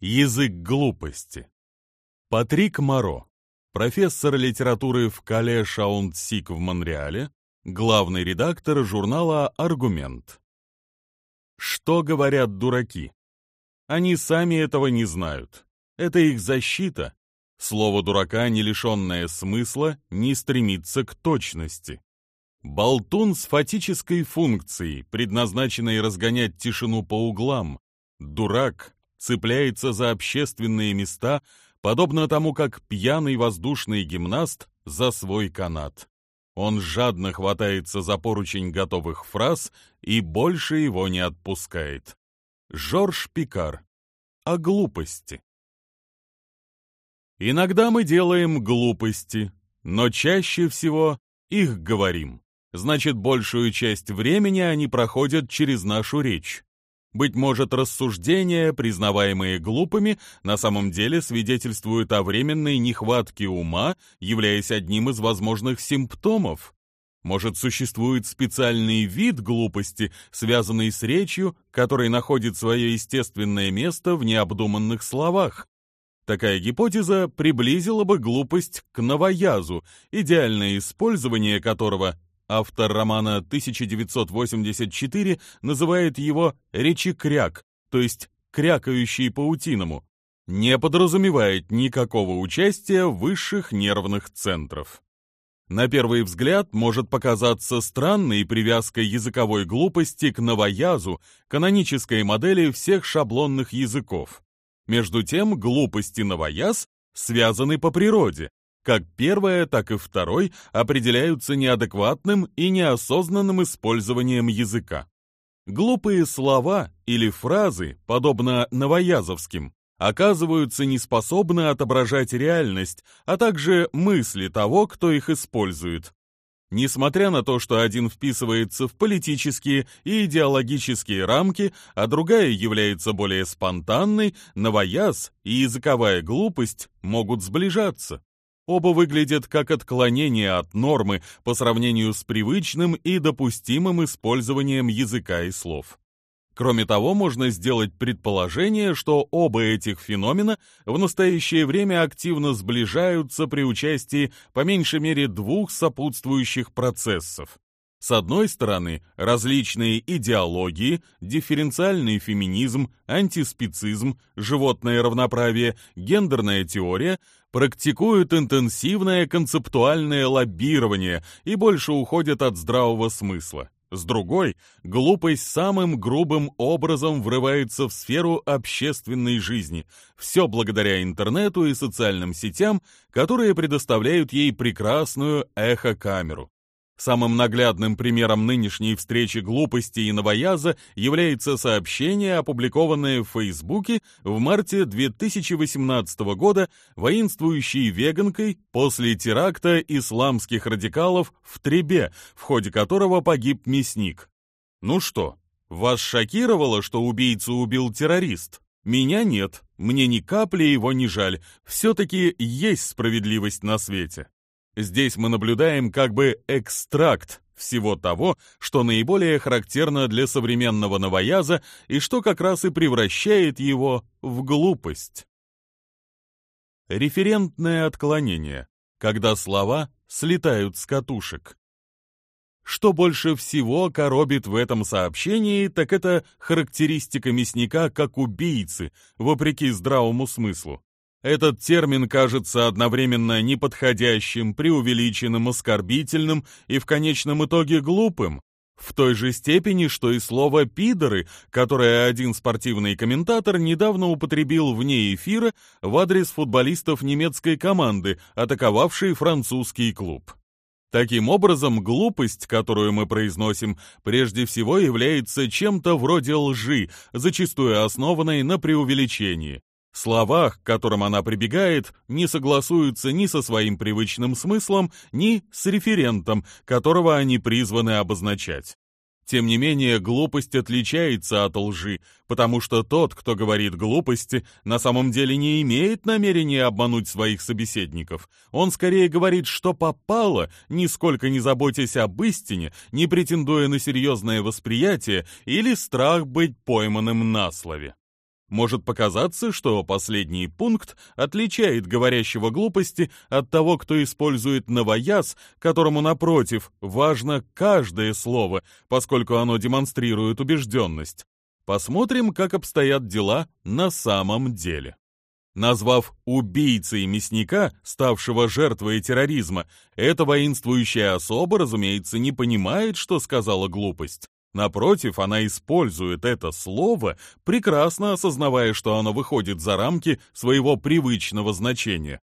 Язык глупости. Патрик Моро, профессор литературы в Кале Шаунд-Сик в Монреале, главный редактор журнала «Аргумент». Что говорят дураки? Они сами этого не знают. Это их защита. Слово дурака, не лишенное смысла, не стремится к точности. Болтун с фатической функцией, предназначенной разгонять тишину по углам. Дурак цепляется за общественные места, подобно тому, как пьяный воздушный гимнаст за свой канат. Он жадно хватается за поручень готовых фраз и больше его не отпускает. Жорж Пикар. О глупости. Иногда мы делаем глупости, но чаще всего их говорим. Значит, большую часть времени они проходят через нашу речь. Быть может, рассуждения, признаваемые глупыми, на самом деле свидетельствуют о временной нехватке ума, являясь одним из возможных симптомов. Может, существует специальный вид глупости, связанный с речью, который находит свое естественное место в необдуманных словах. Такая гипотеза приблизила бы глупость к новоязу, идеальное использование которого Автор романа 1984 называет его «речекряк», то есть «крякающий паутиному», не подразумевает никакого участия высших нервных центров. На первый взгляд может показаться странной привязка языковой глупости к новоязу, канонической модели всех шаблонных языков. Между тем, глупость и новояз связаны по природе, как первое, так и второй определяются неадекватным и неосознанным использованием языка. Глупые слова или фразы, подобно новоязовским, оказываются неспособны отображать реальность, а также мысли того, кто их использует. Несмотря на то, что один вписывается в политические и идеологические рамки, а другая является более спонтанной, новояз и языковая глупость могут сближаться. Оба выглядят как отклонение от нормы по сравнению с привычным и допустимым использованием языка и слов. Кроме того, можно сделать предположение, что оба этих феномена в настоящее время активно сближаются при участии по меньшей мере двух сопутствующих процессов. С одной стороны, различные идеологии, дифференциальный феминизм, антиспецизм, животное равноправие, гендерная теория практикуют интенсивное концептуальное лоббирование и больше уходят от здравого смысла. С другой, глупость самым грубым образом врывается в сферу общественной жизни, все благодаря интернету и социальным сетям, которые предоставляют ей прекрасную эхокамеру. Самым наглядным примером нынешней встречи глупости и новояза является сообщение, опубликованное в Фейсбуке в марте 2018 года воинствующей веганкой после теракта исламских радикалов в Требе, в ходе которого погиб мясник. Ну что, вас шокировало, что убийцу убил террорист? Меня нет, мне ни капли его не жаль, все-таки есть справедливость на свете. Здесь мы наблюдаем как бы экстракт всего того, что наиболее характерно для современного новояза и что как раз и превращает его в глупость. Референтное отклонение, когда слова слетают с катушек. Что больше всего коробит в этом сообщении, так это характеристика мясника как убийцы, вопреки здравому смыслу. Этот термин кажется одновременно неподходящим, преувеличенным, оскорбительным и в конечном итоге глупым, в той же степени, что и слово «пидоры», которое один спортивный комментатор недавно употребил вне эфира в адрес футболистов немецкой команды, атаковавшей французский клуб. Таким образом, глупость, которую мы произносим, прежде всего является чем-то вроде лжи, зачастую основанной на преувеличении. Слова, к которым она прибегает, не согласуются ни со своим привычным смыслом, ни с референтом, которого они призваны обозначать. Тем не менее, глупость отличается от лжи, потому что тот, кто говорит глупости, на самом деле не имеет намерения обмануть своих собеседников. Он скорее говорит, что попало, нисколько не заботясь об истине, не претендуя на серьезное восприятие или страх быть пойманным на слове. Может показаться, что последний пункт отличает говорящего глупости от того, кто использует новояз, которому, напротив, важно каждое слово, поскольку оно демонстрирует убежденность. Посмотрим, как обстоят дела на самом деле. Назвав убийцей мясника, ставшего жертвой терроризма, эта воинствующая особа, разумеется, не понимает, что сказала глупость. Напротив, она использует это слово, прекрасно осознавая, что оно выходит за рамки своего привычного значения.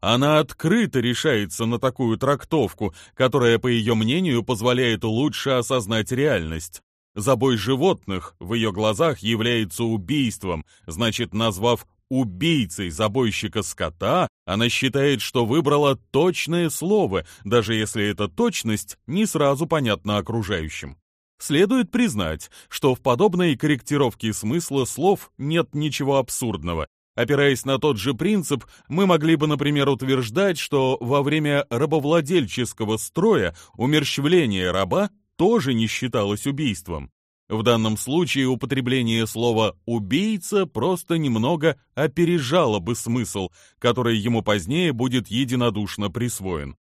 Она открыто решается на такую трактовку, которая, по ее мнению, позволяет лучше осознать реальность. Забой животных в ее глазах является убийством, значит, назвав убийцей забойщика скота, она считает, что выбрала точное слово, даже если эта точность не сразу понятна окружающим. Следует признать, что в подобной корректировке смысла слов нет ничего абсурдного. Опираясь на тот же принцип, мы могли бы, например, утверждать, что во время рабовладельческого строя умерщвление раба тоже не считалось убийством. В данном случае употребление слова «убийца» просто немного опережало бы смысл, который ему позднее будет единодушно присвоен.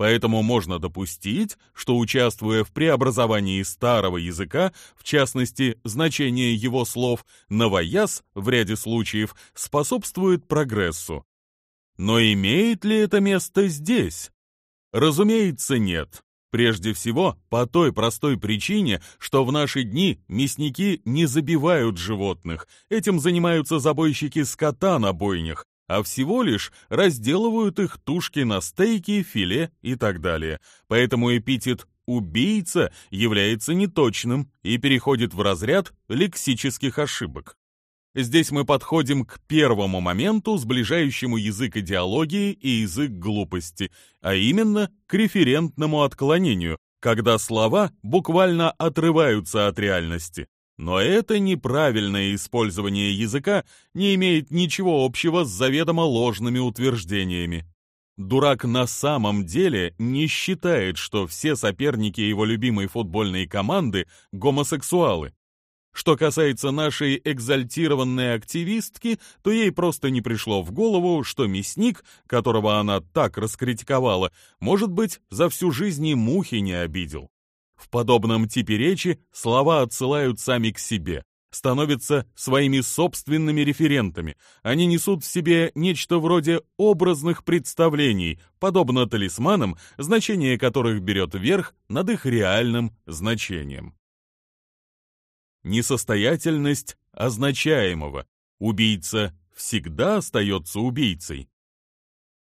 Поэтому можно допустить, что участвуя в преобразовании старого языка, в частности, значение его слов, новояз в ряде случаев способствует прогрессу. Но имеет ли это место здесь? Разумеется, нет. Прежде всего, по той простой причине, что в наши дни мясники не забивают животных, этим занимаются забойщики скота на бойнях, а всего лишь разделывают их тушки на стейки, филе и так далее. Поэтому эпитет «убийца» является неточным и переходит в разряд лексических ошибок. Здесь мы подходим к первому моменту, сближающему язык идеологии и язык глупости, а именно к референтному отклонению, когда слова буквально отрываются от реальности. Но это неправильное использование языка не имеет ничего общего с заведомо ложными утверждениями. Дурак на самом деле не считает, что все соперники его любимой футбольной команды – гомосексуалы. Что касается нашей экзальтированной активистки, то ей просто не пришло в голову, что мясник, которого она так раскритиковала, может быть, за всю жизнь и мухи не обидел. В подобном типе речи слова отсылают сами к себе, становятся своими собственными референтами. Они несут в себе нечто вроде образных представлений, подобно талисманам, значение которых берет верх над их реальным значением. Несостоятельность означаемого. Убийца всегда остается убийцей.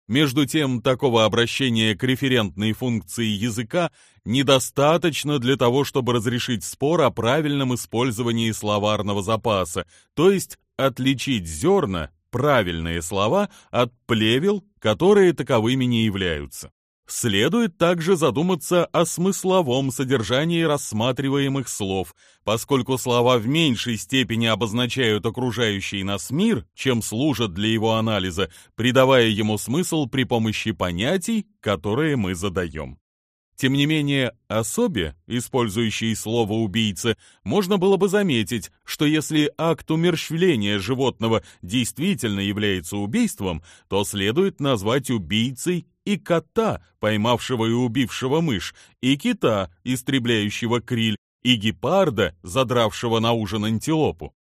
Между тем, такого обращения к референтной функции языка недостаточно для того, чтобы разрешить спор о правильном использовании словарного запаса, то есть отличить зерна, правильные слова, от плевел, которые таковыми не являются. Следует также задуматься о смысловом содержании рассматриваемых слов, поскольку слова в меньшей степени обозначают окружающий нас мир, чем служат для его анализа, придавая ему смысл при помощи понятий, которые мы задаем. Тем не менее, особе, использующей слово «убийца», можно было бы заметить, что если акт умерщвления животного действительно является убийством, то следует назвать убийцей и кота, поймавшего и убившего мышь, и кита, истребляющего криль, и гепарда, задравшего на ужин антилопу.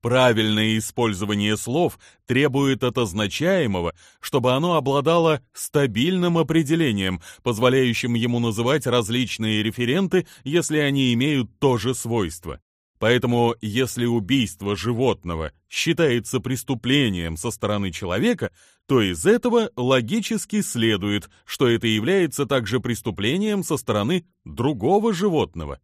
Правильное использование слов требует от означаемого, чтобы оно обладало стабильным определением, позволяющим ему называть различные референты, если они имеют то же свойство. Поэтому, если убийство животного считается преступлением со стороны человека, то из этого логически следует, что это является также преступлением со стороны другого животного.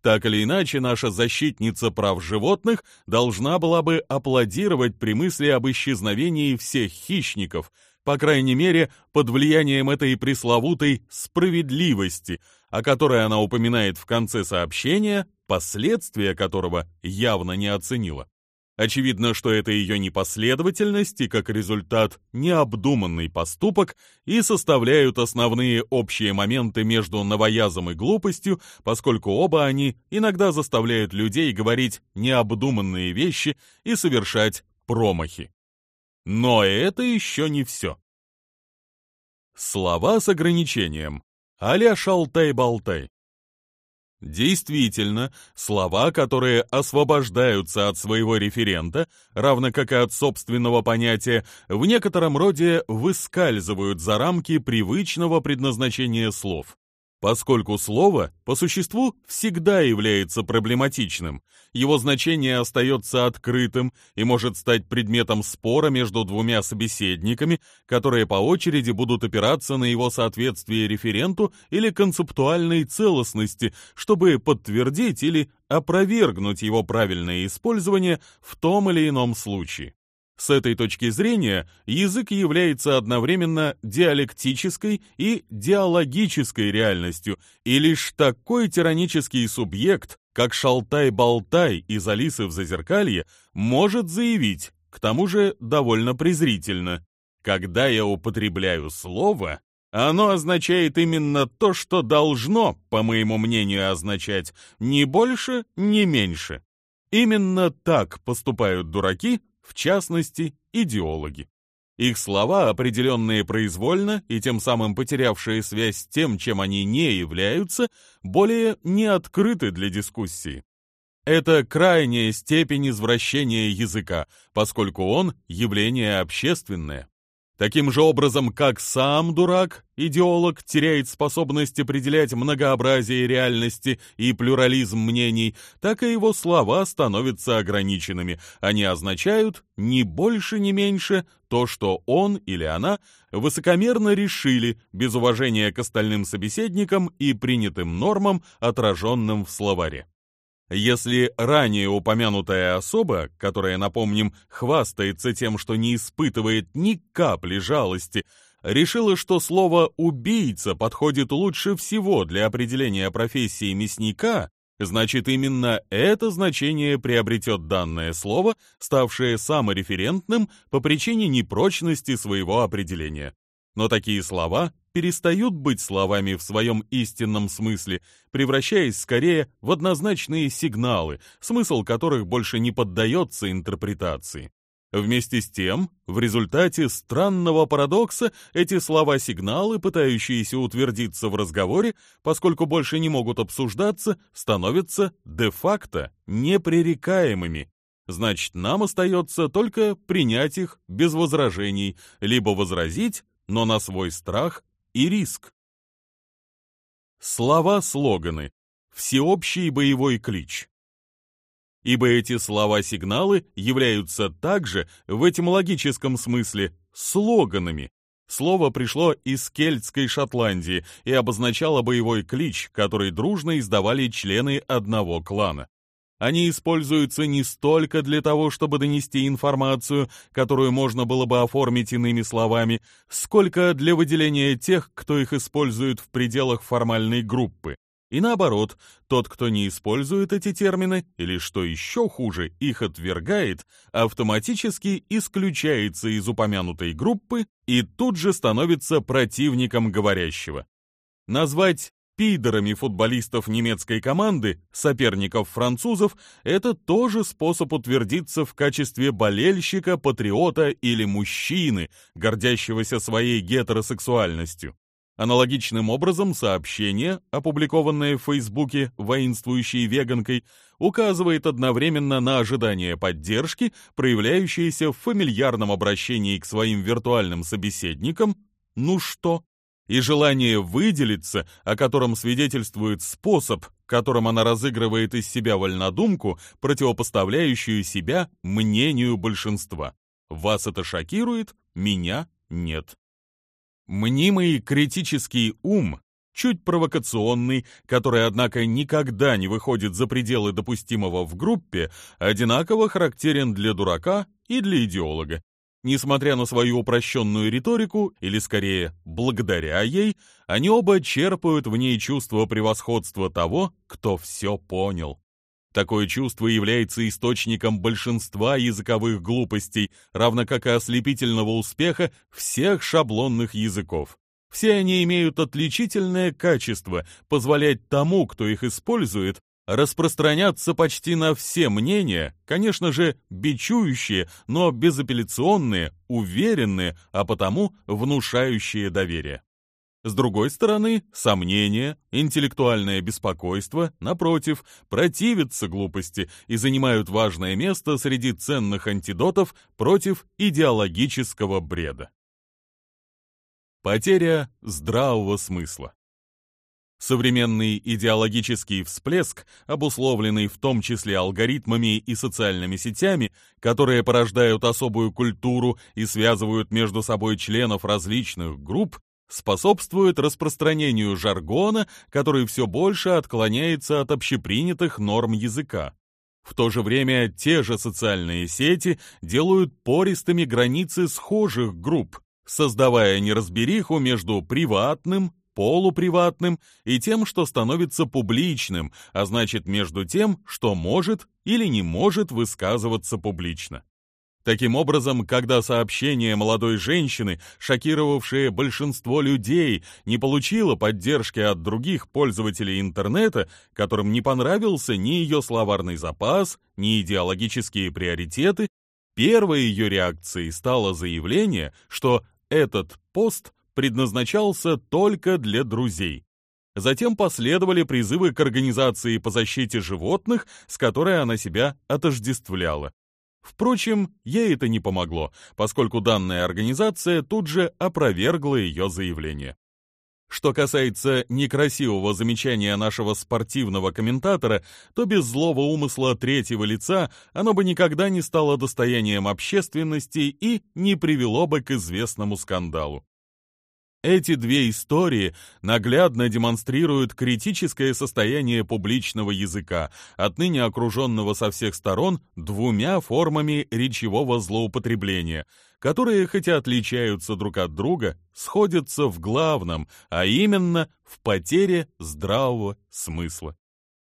Так или иначе, наша защитница прав животных должна была бы аплодировать при мысли об исчезновении всех хищников, по крайней мере, под влиянием этой пресловутой «справедливости», о которой она упоминает в конце сообщения, последствия которого явно не оценила. Очевидно, что это ее непоследовательность и как результат необдуманный поступок и составляют основные общие моменты между новоязом и глупостью, поскольку оба они иногда заставляют людей говорить необдуманные вещи и совершать промахи. Но это еще не все. Слова с ограничением. Аля шалтай-болтай. Действительно, слова, которые освобождаются от своего референта, равно как и от собственного понятия, в некотором роде выскальзывают за рамки привычного предназначения слов. Поскольку слово, по существу, всегда является проблематичным, его значение остается открытым и может стать предметом спора между двумя собеседниками, которые по очереди будут опираться на его соответствие референту или концептуальной целостности, чтобы подтвердить или опровергнуть его правильное использование в том или ином случае. С этой точки зрения язык является одновременно диалектической и диалогической реальностью, и лишь такой тиранический субъект, как Шалтай-Болтай из Алисы в Зазеркалье, может заявить, к тому же довольно презрительно, «Когда я употребляю слово, оно означает именно то, что должно, по моему мнению, означать, ни больше, ни меньше». Именно так поступают дураки, в частности, идеологи. Их слова, определенные произвольно и тем самым потерявшие связь с тем, чем они не являются, более не открыты для дискуссии. Это крайняя степень извращения языка, поскольку он явление общественное. Таким же образом, как сам дурак, идеолог, теряет способность определять многообразие реальности и плюрализм мнений, так и его слова становятся ограниченными. Они означают ни больше, ни меньше то, что он или она высокомерно решили, без уважения к остальным собеседникам и принятым нормам, отраженным в словаре. Если ранее упомянутая особа, которая, напомним, хвастается тем, что не испытывает ни капли жалости, решила, что слово «убийца» подходит лучше всего для определения профессии мясника, значит именно это значение приобретет данное слово, ставшее самореферентным по причине непрочности своего определения. Но такие слова перестают быть словами в своем истинном смысле, превращаясь скорее в однозначные сигналы, смысл которых больше не поддается интерпретации. Вместе с тем, в результате странного парадокса эти слова-сигналы, пытающиеся утвердиться в разговоре, поскольку больше не могут обсуждаться, становятся де-факто непререкаемыми. Значит, нам остается только принять их без возражений, либо возразить, но на свой страх и риск. Слова-слоганы. Всеобщий боевой клич. Ибо эти слова-сигналы являются также в этимологическом смысле слоганами. Слово пришло из кельтской Шотландии и обозначало боевой клич, который дружно издавали члены одного клана. Они используются не столько для того, чтобы донести информацию, которую можно было бы оформить иными словами, сколько для выделения тех, кто их использует в пределах формальной группы. И наоборот, тот, кто не использует эти термины, или что еще хуже, их отвергает, автоматически исключается из упомянутой группы и тут же становится противником говорящего. Назвать пидорами футболистов немецкой команды, соперников французов, это тоже способ утвердиться в качестве болельщика, патриота или мужчины, гордящегося своей гетеросексуальностью. Аналогичным образом сообщение, опубликованное в Фейсбуке воинствующей веганкой, указывает одновременно на ожидание поддержки, проявляющееся в фамильярном обращении к своим виртуальным собеседникам «ну что?», и желание выделиться, о котором свидетельствует способ, которым она разыгрывает из себя вольнодумку, противопоставляющую себя мнению большинства. Вас это шокирует, меня нет. Мнимый критический ум, чуть провокационный, который, однако, никогда не выходит за пределы допустимого в группе, одинаково характерен для дурака и для идеолога. Несмотря на свою упрощенную риторику, или скорее, благодаря ей, они оба черпают в ней чувство превосходства того, кто все понял. Такое чувство является источником большинства языковых глупостей, равно как и ослепительного успеха всех шаблонных языков. Все они имеют отличительное качество позволять тому, кто их использует, распространяться почти на все мнения, конечно же, бичующие, но безапелляционные, уверенные, а потому внушающие доверие. С другой стороны, сомнения, интеллектуальное беспокойство, напротив, противятся глупости и занимают важное место среди ценных антидотов против идеологического бреда. Потеря здравого смысла. Современный идеологический всплеск, обусловленный в том числе алгоритмами и социальными сетями, которые порождают особую культуру и связывают между собой членов различных групп, способствует распространению жаргона, который все больше отклоняется от общепринятых норм языка. В то же время те же социальные сети делают пористыми границы схожих групп, создавая неразбериху между приватным, полуприватным и тем, что становится публичным, а значит между тем, что может или не может высказываться публично. Таким образом, когда сообщение молодой женщины, шокировавшее большинство людей, не получило поддержки от других пользователей интернета, которым не понравился ни ее словарный запас, ни идеологические приоритеты, первой ее реакцией стало заявление, что этот пост предназначался только для друзей. Затем последовали призывы к организации по защите животных, с которой она себя отождествляла. Впрочем, ей это не помогло, поскольку данная организация тут же опровергла ее заявление. Что касается некрасивого замечания нашего спортивного комментатора, то без злого умысла третьего лица оно бы никогда не стало достоянием общественности и не привело бы к известному скандалу. Эти две истории наглядно демонстрируют критическое состояние публичного языка, отныне окруженного со всех сторон двумя формами речевого злоупотребления, которые, хотя отличаются друг от друга, сходятся в главном, а именно в потере здравого смысла.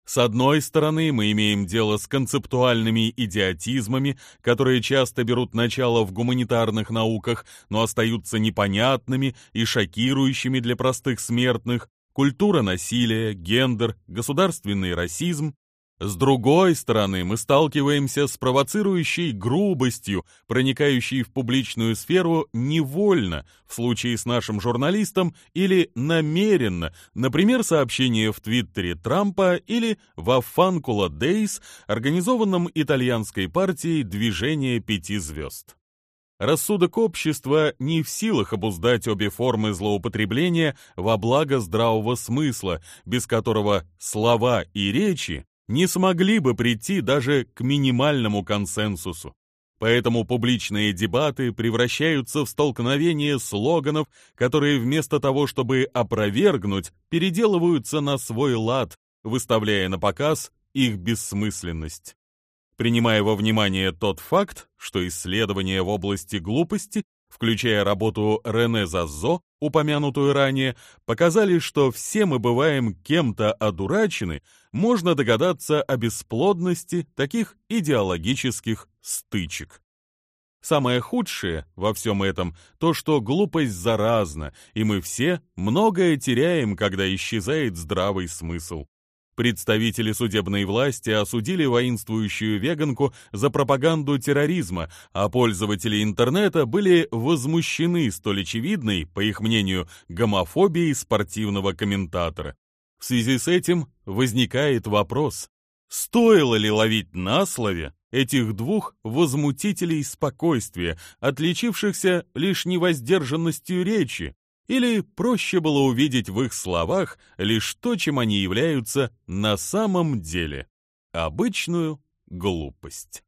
С одной стороны, мы имеем дело с концептуальными идиотизмами, которые часто берут начало в гуманитарных науках, но остаются непонятными и шокирующими для простых смертных, культура насилия, гендер, государственный расизм, с другой стороны, мы сталкиваемся с провоцирующей грубостью, проникающей в публичную сферу невольно, в случае с нашим журналистом, или намеренно, например, сообщение в Твиттере Трампа или во Фанкула Дейс, организованном итальянской партией «Движение пяти звезд». Рассудок общества не в силах обуздать обе формы злоупотребления во благо здравого смысла, без которого слова и речи не смогли бы прийти даже к минимальному консенсусу. Поэтому публичные дебаты превращаются в столкновение слоганов, которые вместо того, чтобы опровергнуть, переделываются на свой лад, выставляя на показ их бессмысленность. Принимая во внимание тот факт, что исследования в области глупости включая работу Рене Зазо, упомянутую ранее, показали, что все мы бываем кем-то одурачены, можно догадаться о бесплодности таких идеологических стычек. Самое худшее во всем этом то, что глупость заразна, и мы все многое теряем, когда исчезает здравый смысл. Представители судебной власти осудили воинствующую веганку за пропаганду терроризма, а пользователи интернета были возмущены столь очевидной, по их мнению, гомофобией спортивного комментатора. В связи с этим возникает вопрос, стоило ли ловить на слове этих двух возмутителей спокойствия, отличившихся лишь невоздержанностью речи, или проще было увидеть в их словах лишь то, чем они являются на самом деле – обычную глупость.